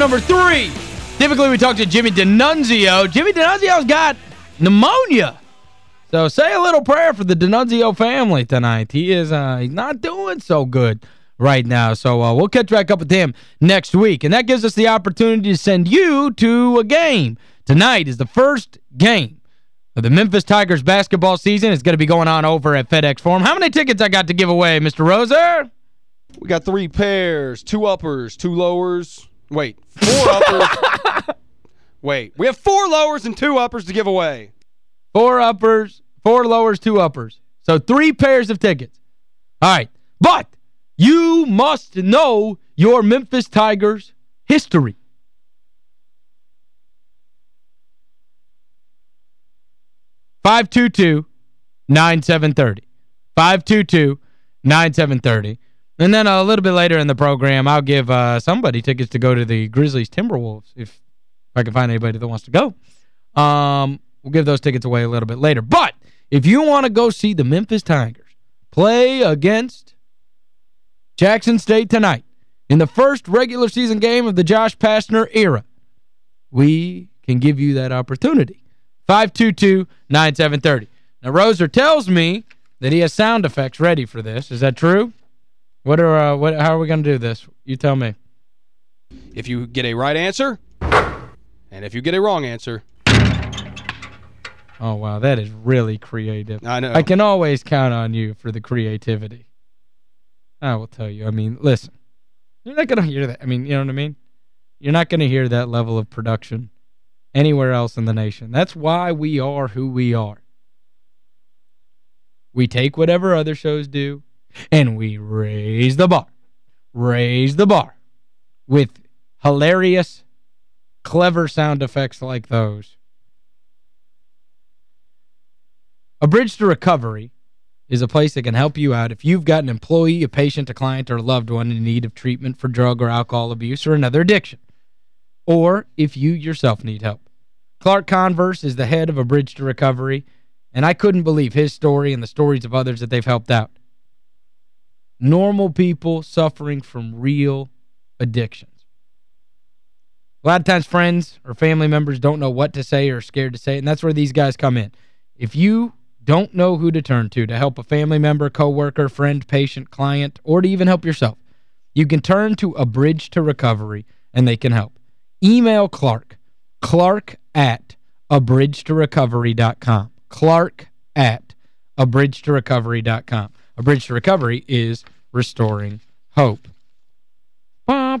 number three. Typically, we talk to Jimmy D'Annunzio. Jimmy D'Annunzio's got pneumonia. So say a little prayer for the D'Annunzio family tonight. He is uh, he's not doing so good right now. So uh, we'll catch back up with him next week. And that gives us the opportunity to send you to a game. Tonight is the first game of the Memphis Tigers basketball season. It's going to be going on over at FedEx Forum. How many tickets I got to give away, Mr. Roser? We got three pairs, two uppers, two lowers. Wait, four uppers. Wait, we have four lowers and two uppers to give away. Four uppers, four lowers, two uppers. So three pairs of tickets. All right. But you must know your Memphis Tigers history. Five two two nine seven thirty. Five two two nine seven thirty. And then a little bit later in the program, I'll give uh, somebody tickets to go to the Grizzlies Timberwolves if, I can find anybody that wants to go. Um, we'll give those tickets away a little bit later. But if you want to go see the Memphis Tigers play against Jackson State tonight in the first regular season game of the Josh Pastner era, we can give you that opportunity. 522-9730. Now, Roser tells me that he has sound effects ready for this. Is that true? What are uh, what how are we going to do this? You tell me. If you get a right answer, and if you get a wrong answer. Oh, wow, that is really creative. I know. I can always count on you for the creativity. I will tell you. I mean, listen. You're not going to hear that. I mean, you know what I mean? You're not going to hear that level of production anywhere else in the nation. That's why we are who we are. We take whatever other shows do, and we raise the bar. Raise the bar with hilarious, clever sound effects like those. A Bridge to Recovery is a place that can help you out if you've got an employee, a patient, a client, or a loved one in need of treatment for drug or alcohol abuse or another addiction. Or if you yourself need help. Clark Converse is the head of A Bridge to Recovery, and I couldn't believe his story and the stories of others that they've helped out. Normal people suffering from real addictions. A lot of times friends or family members don't know what to say or are scared to say, and that's where these guys come in. If you don't know who to turn to to help a family member, coworker, friend, patient, client, or to even help yourself, you can turn to A Bridge to Recovery, and they can help. Email Clark, clark at abridgetorecovery.com. Clark at abridgetorecovery.com. A Bridge to Recovery is restoring hope. Uh,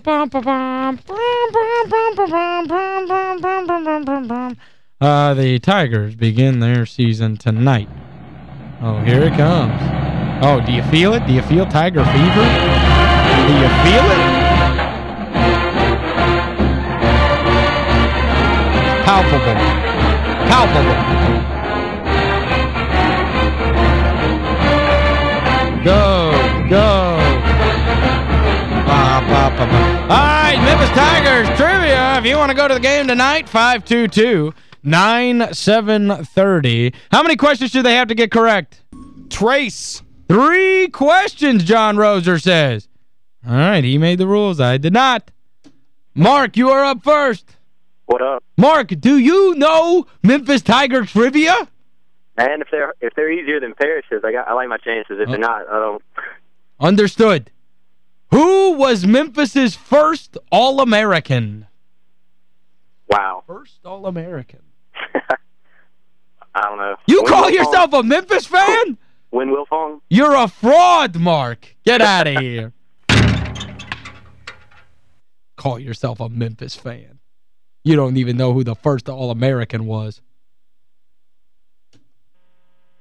the Tigers begin their season tonight. Oh, here it comes. Oh, do you feel it? Do you feel Tiger fever? Do you feel it? Palpable. Palpable. Right, Memphis Tigers trivia. If you want to go to the game tonight, 522 9730. How many questions do they have to get correct? Trace. Three questions, John Roser says. All right, he made the rules. I did not. Mark, you are up first. What up? Mark, do you know Memphis Tiger trivia? And if they're if they're easier than Parrish's, I got I like my chances. If Oh. they're not, I don't. Understood. Who was Memphis's first All-American? Wow. First All-American. I don't know. You Win call Wilfong? yourself a Memphis fan? Win Wilfong? You're a fraud, Mark. Get out of here. Call yourself a Memphis fan. You don't even know who the first All-American was.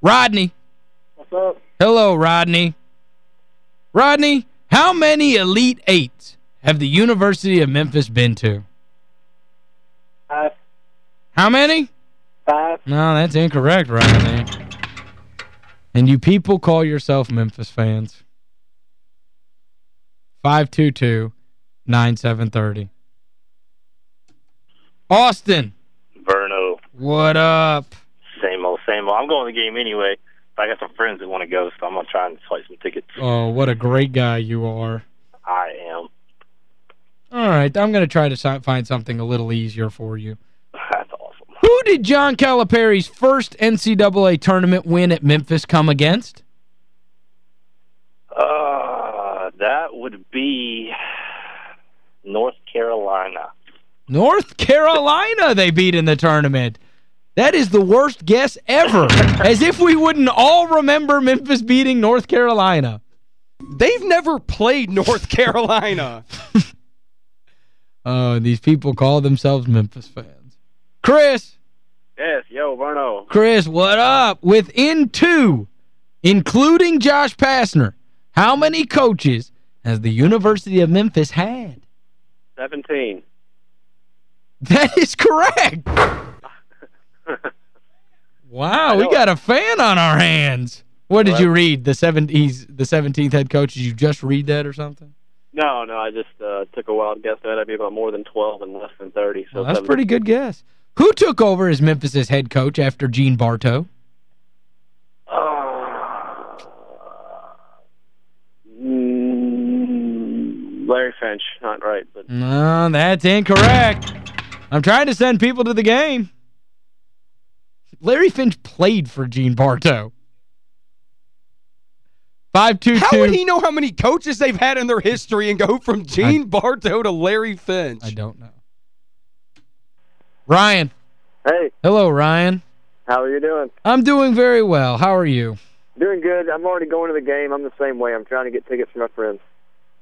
Rodney. What's up? Hello, Rodney. Rodney, how many Elite Eights have the University of Memphis been to? Five. How many? Five. No, that's incorrect, Rodney. And you people call yourself Memphis fans. 522-9730. Austin, Verno, what up? same old, same old. I'm going to the game anyway. I got some friends that want to go, so I'm going to try and swipe some tickets. Oh, what a great guy you are. I am. All right, I'm going to try to find something a little easier for you. That's awesome. Who did John Calipari's first NCAA tournament win at Memphis come against? Uh, that would be North Carolina. North Carolina they beat in the tournament. That is the worst guess ever. As if we wouldn't all remember Memphis beating North Carolina. They've never played North Carolina. Oh, these people call themselves Memphis fans. Chris, Yes, yo, Verno. Chris, what up? Within two, including Josh Pastner, how many coaches has the University of Memphis had? 17. That is correct. Wow, we got a fan on our hands. What did you read? The 70s, the 17th head coach. Did you just read that or something? No, no, I just uh, took a wild guess that I'd be about more than 12 and less than 30. So Well, that's a 17. pretty good guess. Who took over as Memphis' head coach after Gene Bartow? Uh, mm, Larry Finch, not right, but No, that's incorrect. I'm trying to send people to the game. Larry Finch played for Gene Bartow. 522 How would he know how many coaches they've had in their history and go from Gene Bartow to Larry Finch? I don't know. Ryan. hey, Hello, Ryan. how are you doing? I'm doing very well. How are you? Doing good. I'm already going to the game. I'm the same way. I'm trying to get tickets for my friends.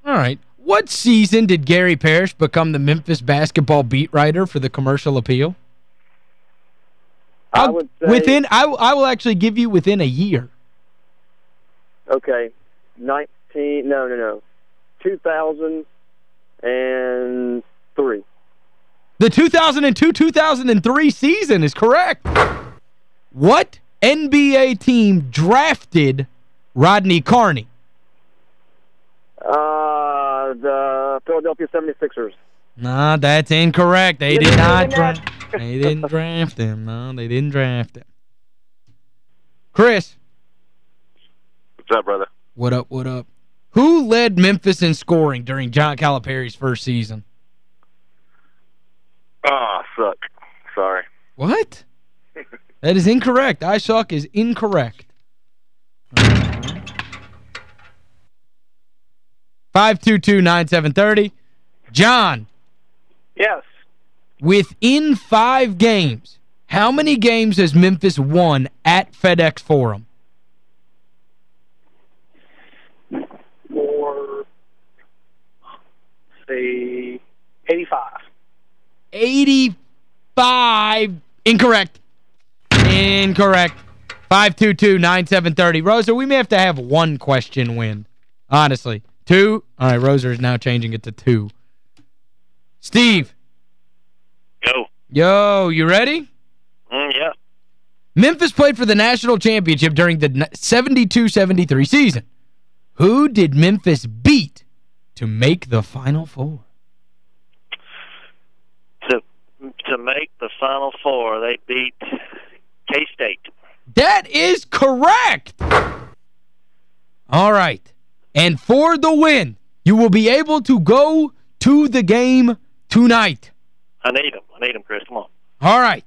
All right. What season did Gary Parrish become the Memphis basketball beat writer for the Commercial Appeal? I would say Within I, I will actually give you within a year. Okay, 19. No, no, no. 2003. The 2002-2003 season is correct. What NBA team drafted Rodney Carney? Uh, the Philadelphia 76ers. Nah, that's incorrect. They did didn't draft. ask. They didn't draft him. No, they didn't draft him. Chris, What's up, brother? what up, what up? Who led Memphis in scoring during John Calipari's first season? Oh, suck. Sorry. What? that is incorrect. I suck is incorrect. 522-9730. John, Yes. within five games, how many games has Memphis won at FedEx Forum? Or, say, 85. 85. Incorrect. Incorrect. 522-9730. Roser, we may have to have one question win. Honestly. Two. All right, Roser is now changing it to two. Steve. Go. Yo, you ready? Mm, yeah. Memphis played for the national championship during the 72-73 season. Who did Memphis beat to make the Final Four? to to make the Final Four. They beat K-State. That is correct. All right. And for the win, you will be able to go to the game tonight. I need them. I need them, Chris. Come on. All right.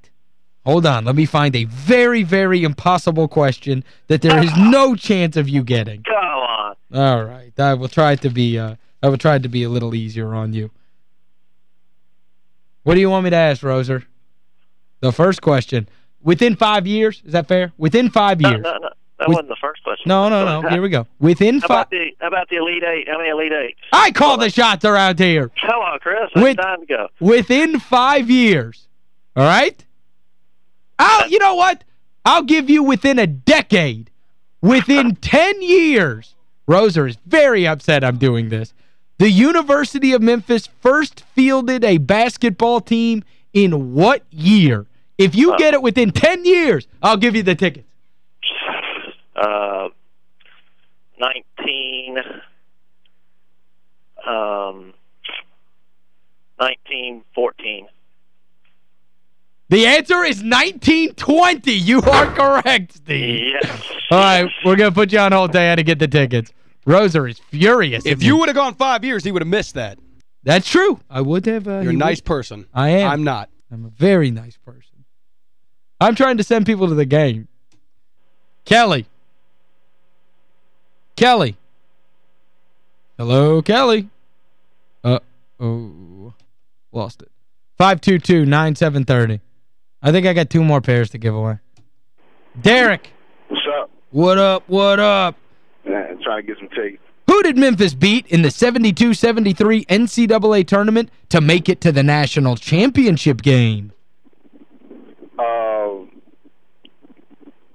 Hold on. Let me find a very, very impossible question that there is no chance of you getting. Come on. All right. I will try to be uh I will try to be a little easier on you. What do you want me to ask, Roser? The first question. Within five years, is that fair? Within five No, years. no, no. That With- wasn't the first question. No, no, no. Here we go. Within five about the how about the Elite Eight? How many Elite Eights? I call the shots around here. Come on, Chris. It's With- time to go. Within five years. All right? I'll, you know what? I'll give you within a decade. Within 10 years. Roser is very upset I'm doing this. The University of Memphis first fielded a basketball team in what year? If you get it within 10 years, I'll give you the tickets. Uh, 19, um, 1914. The answer is 1920. You are correct, Steve. Yes. All right, we're going to put you on hold, Diana, to get the tickets. Roser is furious. If you would have gone five years, he would have missed that. That's true. I would have. Uh, You're a nice would- person. I am. I'm not. I'm a very nice person. I'm trying to send people to the game. Kelly. Kelly. Hello, Kelly. Uh-oh. Lost it. 522-9730. I think I got two more pairs to give away. Derek. What's up? What up, what up? Man, trying to get some tickets. Who did Memphis beat in the 72-73 NCAA tournament to make it to the national championship game? Uh,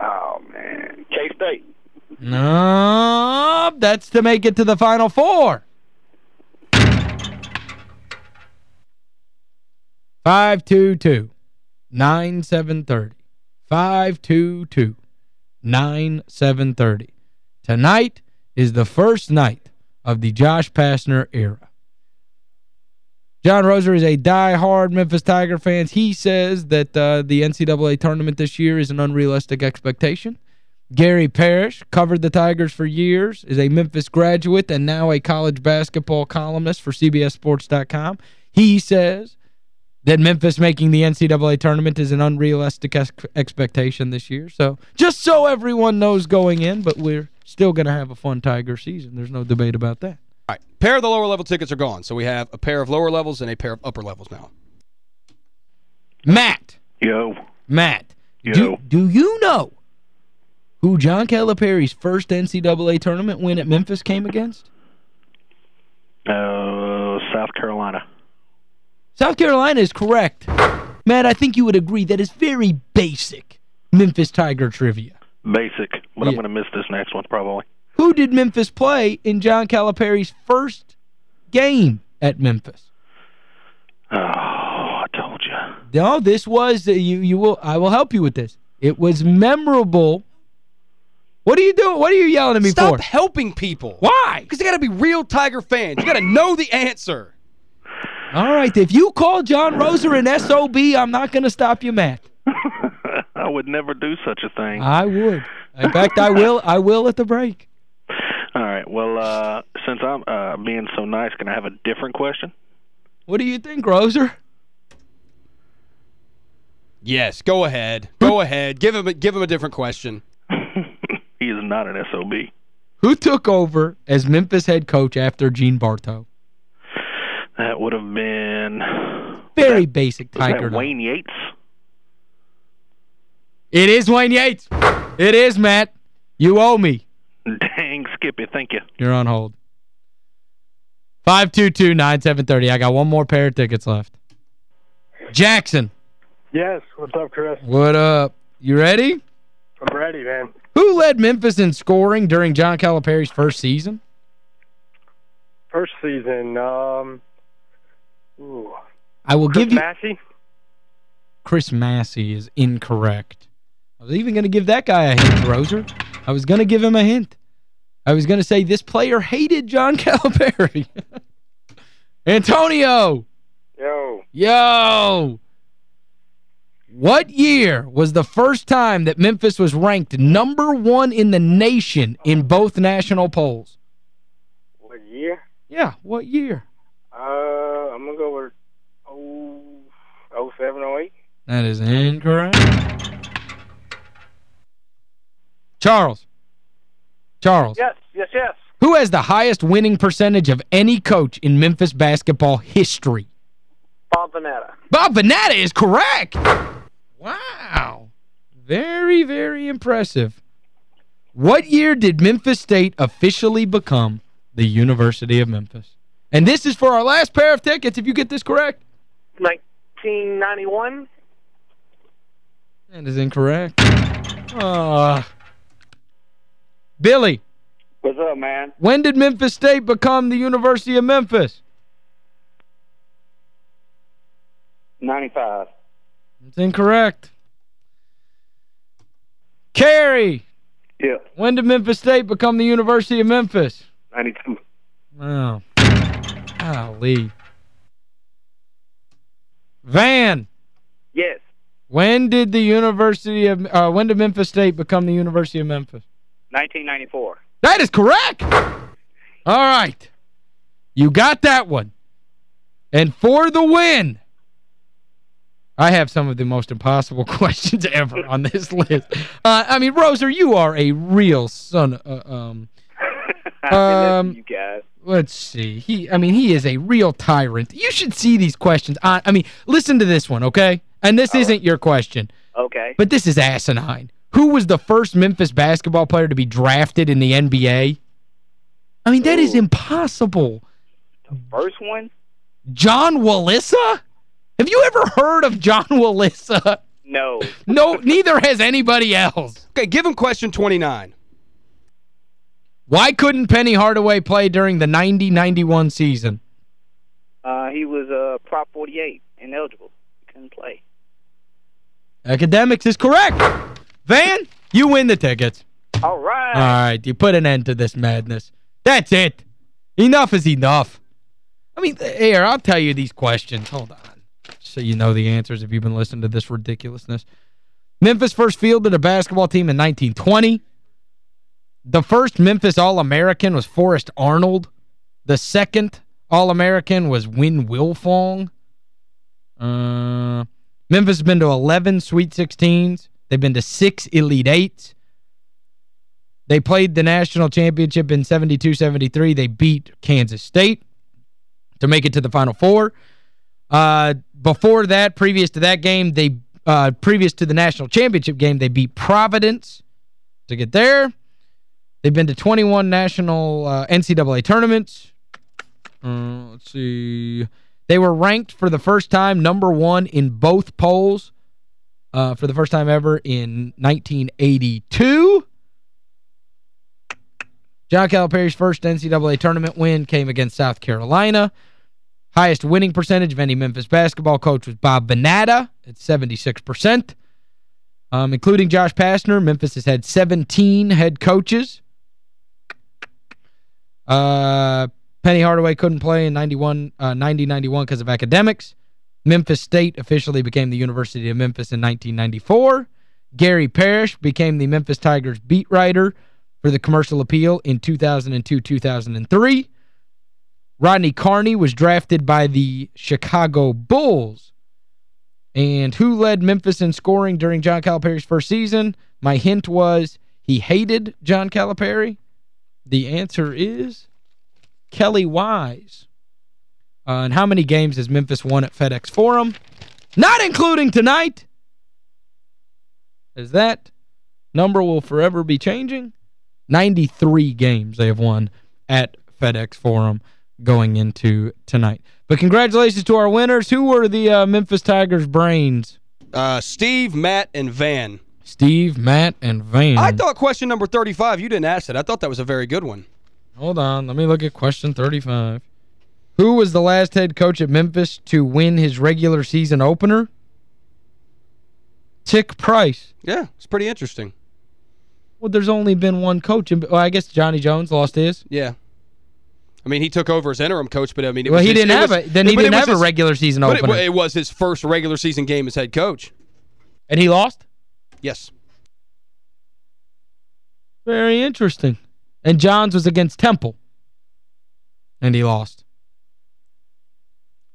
oh, man. K-State. No, that's to make it to the Final Four. Five two two nine seven thirty. Five two two nine seven thirty. Tonight is the first night of the Josh Pastner era. John Roser is a die-hard Memphis Tiger fan. He says that uh, the NCAA tournament this year is an unrealistic expectation. Gary Parrish covered the Tigers for years, is a Memphis graduate and now a college basketball columnist for CBSSports.com. He says that Memphis making the NCAA tournament is an unrealistic ex expectation this year. So just so everyone knows going in, but we're still going to have a fun Tiger season. There's no debate about that. All right. Pair of the lower level tickets are gone. So we have a pair of lower levels and a pair of upper levels now. Matt. Yo. Matt. Yo. Do, do you know who John Calipari's first NCAA tournament win at Memphis came against? Uh, South Carolina. South Carolina is correct. Matt, I think you would agree that is very basic Memphis Tiger trivia. Basic, but Yeah. I'm going to miss this next one probably. Who did Memphis play in John Calipari's first game at Memphis? Oh, I told you. No, this was uh, you you will I will help you with this. It was memorable. What are you doing? What are you yelling at me Stop for? Stop helping people. Why? Because they got to be real Tiger fans. You got to know the answer. All right, if you call John Roser an SOB, I'm not going to stop you, Matt. I would never do such a thing. I would. In fact, I will I will at the break. All right. Well, uh, since I'm uh, being so nice, can I have a different question? What do you think, Roser? Yes, go ahead. Go ahead. Give him a, give him a different question. He not an SOB. Who took over as Memphis head coach after Gene Bartow? That would have been... Very basic Was Tiger. that. Wayne Yates? It is Wayne Yates. It is, Matt. You owe me. Dang, Skippy, thank you. You're on hold. 522-9730. I got one more pair of tickets left. Jackson, Yes, what's up, Chris? what up? You ready? I'm ready, man. Who led Memphis in scoring during John Calipari's first season? First season, um, ooh, I will Chris give you... Massie? Chris Massie is incorrect. I was even going to give that guy a hint, Roser. I was going to give him a hint. I was going to say this player hated John Calipari. Antonio! Yo, Yo! What year was the first time that Memphis was ranked number one in the nation in both national polls? what year? Yeah, what year? Uh, I'm gonna go with oh, oh seven, oh eight. That is incorrect. Charles. Charles. Yes, yes, yes. Who has the highest winning percentage of any coach in Memphis basketball history? Bob Vanatta. Bob Vanatta is correct. Wow. Very, very impressive. What year did Memphis State officially become the University of Memphis? And this is for our last pair of tickets, if you get this correct. 1991. That is incorrect. Ah. Billy, What's up, man? when did Memphis State become the University of Memphis? 95. It's incorrect. Carey, Yeah, when did Memphis State become the University of Memphis? 92. Oh. Golly. Van, Yes. when did the University of uh, when did Memphis State become the University of Memphis? 1994. That is correct. All right. You got that one. And for the win, I have some of the most impossible questions ever on this list. Uh, I mean, Roser, you are a real son. Uh, um, Um, you guys. let's see. He, I mean, he is a real tyrant. You should see these questions. I, I mean, listen to this one, okay? And this isn't your question, Okay. but this is asinine. Who was the first Memphis basketball player to be drafted in the NBA? I mean, that is Ooh. impossible. First one? John Wallissa? Have you ever heard of John Wallissa? No. No, neither has anybody else. Okay, give him question 29. Why couldn't Penny Hardaway play during the 90-91 season? Uh, he was uh, Prop 48, ineligible. He couldn't play. Academics is correct. Van, you win the tickets. All right. All right, you put an end to this madness. That's it. Enough is enough. I mean, here, I'll tell you these questions. Hold on. So you know the answers if you've been listening to this ridiculousness. Memphis first fielded a basketball team in 1920. The first Memphis All-American was Forrest Arnold. The second All-American was Win Wilfong. Uh, Memphis has been to 11 Sweet 16s. They've been to six Elite Eights. They played the national championship in 72-73. They beat Kansas State to make it to the Final Four. Uh, before that, previous to that game, they uh, previous to the national championship game, they beat Providence to get there. They've been to 21 national uh, NCAA tournaments. Uh, let's see. They were ranked for the first time number one in both polls uh, for the first time ever in 1982. John Calipari's first NCAA tournament win came against South Carolina. Highest winning percentage of any Memphis basketball coach was Bob Vanatta at 76%. Um, including Josh Pastner, Memphis has had 17 head coaches. Uh, Penny Hardaway couldn't play in 91 uh 90-91 because of academics. Memphis State officially became the University of Memphis in 1994. Gary Parrish became the Memphis Tigers beat writer for the Commercial Appeal in 2002-2003. Rodney Carney was drafted by the Chicago Bulls. And who led Memphis in scoring during John Calipari's first season? My hint was he hated John Calipari. The answer is Kelly Wise. Uh, and how many games has Memphis won at FedEx Forum? Not including tonight. As that number will forever be changing. 93 games they have won at FedEx Forum going into tonight. But congratulations to our winners. Who were the uh, Memphis Tigers brains? Uh, Steve, Matt, and Van. Steve, Matt, and Van. I thought question number 35, you didn't ask it. I thought that was a very good one. Hold on. Let me look at question 35. Who was the last head coach at Memphis to win his regular season opener? Tic Price. Yeah, it's pretty interesting. Well, there's only been one coach. Well, I guess Johnny Jones lost his. Yeah. I mean, he took over as interim coach, but I mean, it Well, was he his- didn't have was- a then he didn't have a regular season opener. it, it was his first regular season game as head coach. and he lost? Yes. Very interesting. And Johns was against Temple. And he lost.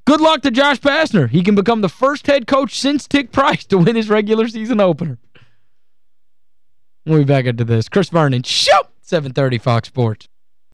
Good luck to Josh Pastner. He can become the first head coach since Tic Price to win his regular season opener. We'll be back into this. Chris Vernon, show 730 Fox Sports.